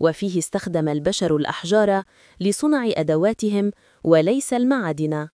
وفيه استخدم البشر الأحجار لصنع أدواتهم وليس المعادن